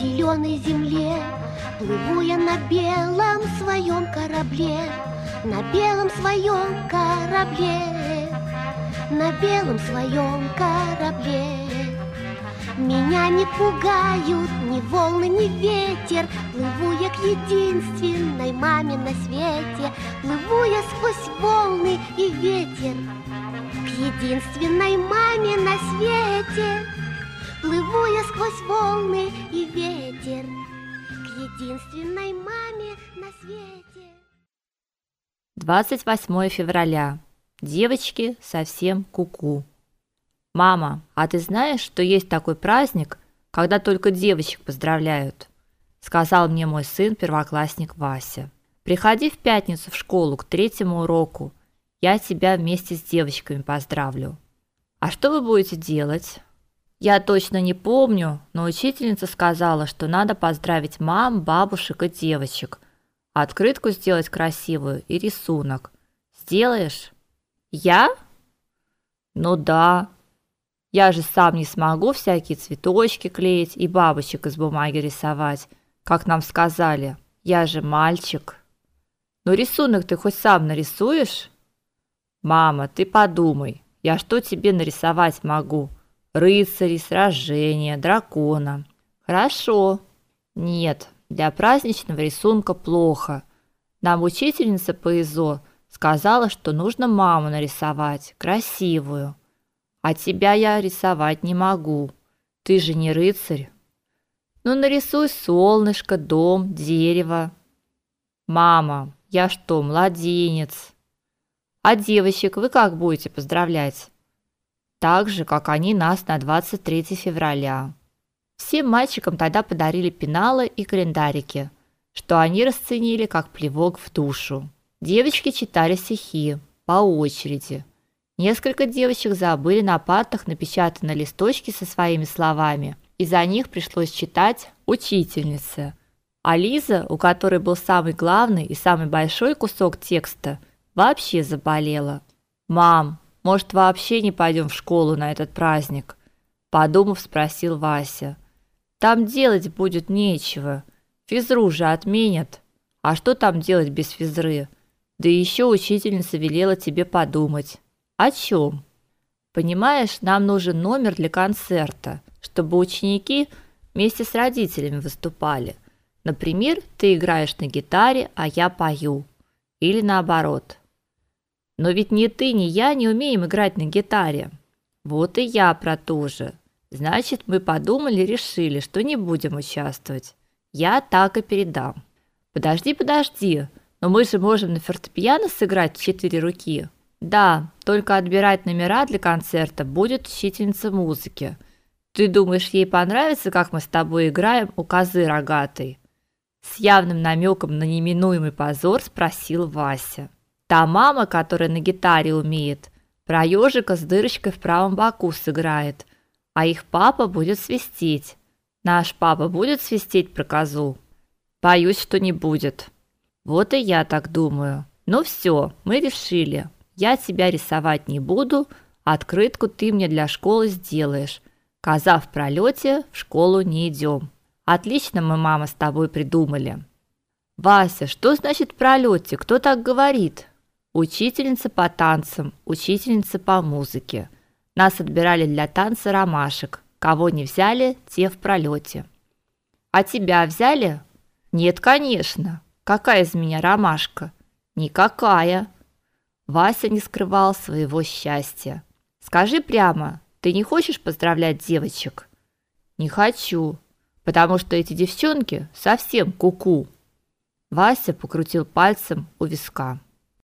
зеленой земле Плыву я на белом своем корабле На белом своем корабле На белом своем корабле. Меня не пугают ни волны, ни ветер Плыву я к единственной маме на свете Плыву я сквозь волны и ветер К единственной маме на свете Плыву я сквозь волны и ветер К единственной маме на свете 28 февраля. Девочки совсем куку. -ку. Мама, а ты знаешь, что есть такой праздник, когда только девочек поздравляют? сказал мне мой сын, первоклассник Вася. Приходи в пятницу в школу к третьему уроку. Я тебя вместе с девочками поздравлю. А что вы будете делать? Я точно не помню, но учительница сказала, что надо поздравить мам, бабушек и девочек. Открытку сделать красивую и рисунок. Сделаешь? Я? Ну да, я же сам не смогу всякие цветочки клеить и бабочек из бумаги рисовать, как нам сказали. Я же мальчик. Ну рисунок ты хоть сам нарисуешь? Мама, ты подумай. Я что тебе нарисовать могу? Рыцари, сражения, дракона. Хорошо. Нет, для праздничного рисунка плохо. Нам учительница по ИЗО сказала, что нужно маму нарисовать, красивую. А тебя я рисовать не могу. Ты же не рыцарь. Ну нарисуй солнышко, дом, дерево. Мама, я что, младенец? А девочек вы как будете поздравлять? Так же, как они нас на 23 февраля. Всем мальчикам тогда подарили пеналы и календарики, что они расценили как плевок в душу. Девочки читали стихи по очереди. Несколько девочек забыли на партах напечатанные листочки со своими словами, и за них пришлось читать учительнице. А Лиза, у которой был самый главный и самый большой кусок текста, вообще заболела. Мам, может, вообще не пойдем в школу на этот праздник? подумав, спросил Вася. Там делать будет нечего. Физру же отменят. А что там делать без физры? Да еще учительница велела тебе подумать. О чем? Понимаешь, нам нужен номер для концерта, чтобы ученики вместе с родителями выступали. Например, ты играешь на гитаре, а я пою. Или наоборот. Но ведь ни ты, ни я не умеем играть на гитаре. Вот и я про то же. Значит, мы подумали, решили, что не будем участвовать. Я так и передам. Подожди, подожди. Но мы же можем на фортепиано сыграть в четыре руки. Да, только отбирать номера для концерта будет учительница музыки. Ты думаешь, ей понравится, как мы с тобой играем у козы рогатой? С явным намеком на неминуемый позор спросил Вася. Та мама, которая на гитаре умеет, про ежика с дырочкой в правом боку сыграет, а их папа будет свистеть. Наш папа будет свистеть про козу? Боюсь, что не будет. Вот и я так думаю. Ну все, мы решили. Я тебя рисовать не буду, открытку ты мне для школы сделаешь. Коза в пролете, в школу не идем. Отлично мы, мама, с тобой придумали. Вася, что значит пролете? Кто так говорит? Учительница по танцам, учительница по музыке. Нас отбирали для танца ромашек. Кого не взяли, те в пролете. А тебя взяли? Нет, конечно. Какая из меня ромашка? Никакая. Вася не скрывал своего счастья. Скажи прямо, ты не хочешь поздравлять девочек? Не хочу, потому что эти девчонки совсем куку. -ку. Вася покрутил пальцем у виска.